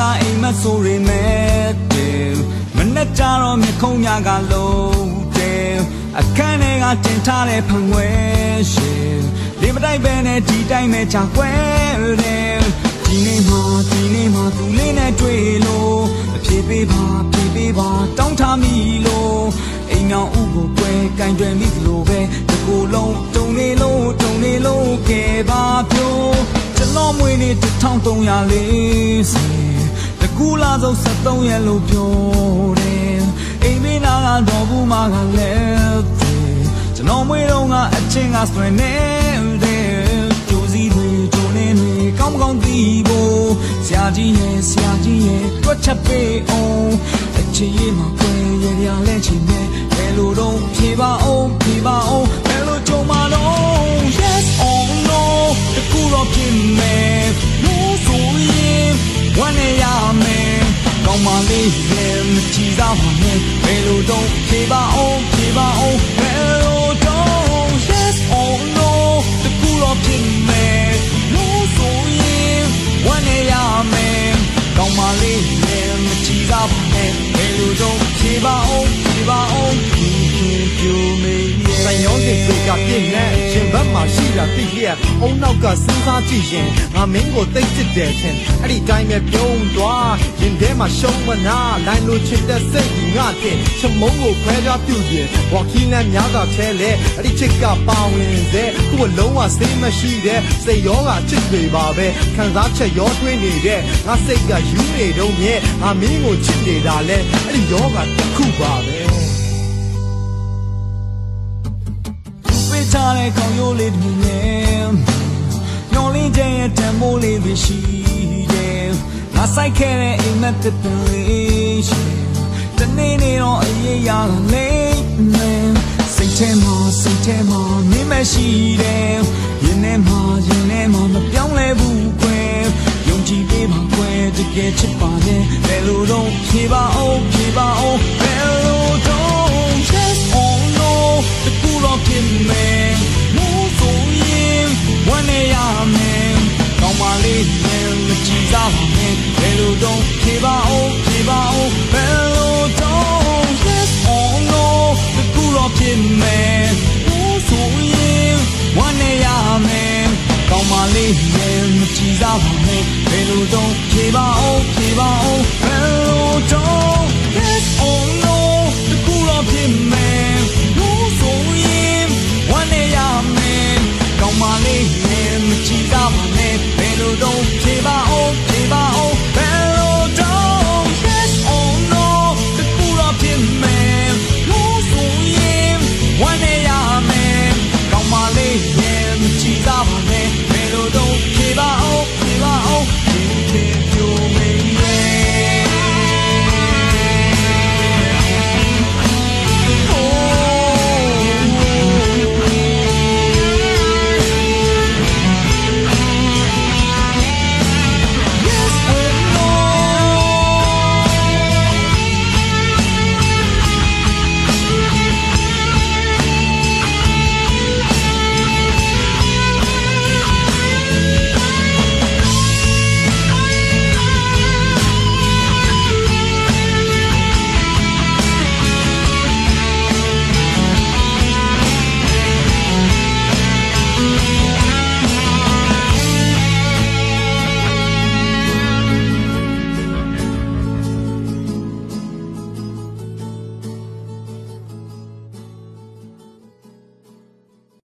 နေ့ကကအိမ်မဆိုရမဲ့တယ်မနဲ့ကြတော့မြခုံးညာကလုံးတယ်အခန်းထဲကတင်ထားတဲ့ဖန်ခွဲရှင်ဒီမတိုက်ပဲနဲ့ဒီတိုင်းပဲချကွဲတယ်ဒီနေ့မှဒီနေ့မှသူလေးနဲ့တွေ့လို့အပြေးပေးပါပြေးပေးပါတောင်းထားမိလို့အိမ်မြောင်ဥကိုကွဲကင်တွယ်မိသလိုပဲဒီကိုလုံးတုံနေလို့တုံနေလို့ကဲပါပြိုးကျွန်တော်မွေးနေ့1340 တကူလာဆုံး73ရက်လို့ပြောတယ်အိမ်မင်းနာကတော့ဘူးမကလည်းကျွန်တော်မွေးတော့ကအချင်းကဆွေနေတယ်ကြိုစီတွေကြိုနေတွေကောင်းကောင်းသိဖို့ဆရာကြီးရဲ့ဆရာကြီးရဲ့တွက်ချက်ပေးအောင်အချစ်ရေးမှာကွယ်ရရလဲချင်တယ်ဘယ်လိုတော့ဖြေပါအောင် ရဲ့မကြည့်စားပါနဲ့ဘယ်လိုတော့ဖြေပါအောင်ဖြေပါအောင်ဘယ်လိုတော့ yes or no တကူတော့ပြင်မယ် no ဆိုရင်ဝမ်းနေရမယ်ကောင်းပါလေရဲ့မကြည့်စားပါနဲ့ဘယ်လိုတော့ဖြေပါအောင်ဖြေပါအောင်ဖြေပြိုမေးရဲ့တိုင်ရောင်းတွေကပြည့်နဲ့ရှင်ဘက် မှာရှိတာသိလျက်အုံနောက်ကစဉ်းစားကြည့်ရင်ငါမင်းကိုသိချစ်တယ်ထင်အဲ့ဒီတိုင်းပဲပြုံးသွားရင်ထဲမှာရှုံးမနာလိုင်းလိုချစ်တဲ့စိတ်ကြီးငါတဲ့ချမုံကိုခွဲပြပြုတ်ရင်ဝါခီးနဲ့များစွာချဲလဲအဲ့ဒီချစ်ကပါဝင်စေကိုယ်လုံးဝစိတ်မရှိတဲ့စိတ်ရောဂါချစ်တွေပါပဲခံစားချက်ရောထွေးနေတဲ့ငါစိတ်ကယူနေတော့မြဲငါမင်းကိုချစ်နေတာလဲအဲ့ဒီရောဂါတစ်ခုပါပဲ ပေးချတဲ့ကောင်းရိုးလေးတွေနဲ့ညော်လင်းခြင်းရဲ့တံမိုးလေးတွေရှိတယ်ငါဆိုင်ခဲ့တဲ့အိမ်မက်တစ်ပင်လေးရှိတနေ့နေ့တော့အရေးရတာလေးနဲ့စိတ်ထဲမှာစိတ်ထဲမှာမင်းမရှိတယ်ရင်ထဲမှာရင်ထဲမှာမပြောင်းလဲဘူးခွဲယုံကြည်ပေးပါခွဲတကယ်ချစ်ပါနဲ့ဘယ်လိုတော့ဖြေပါအောင်ဖြေပါအောင် လေးရဲ့မကြည့်စားပါနဲ့ဘယ်လိုတော့ဖြေပါအောင်ဖြေပါအောင်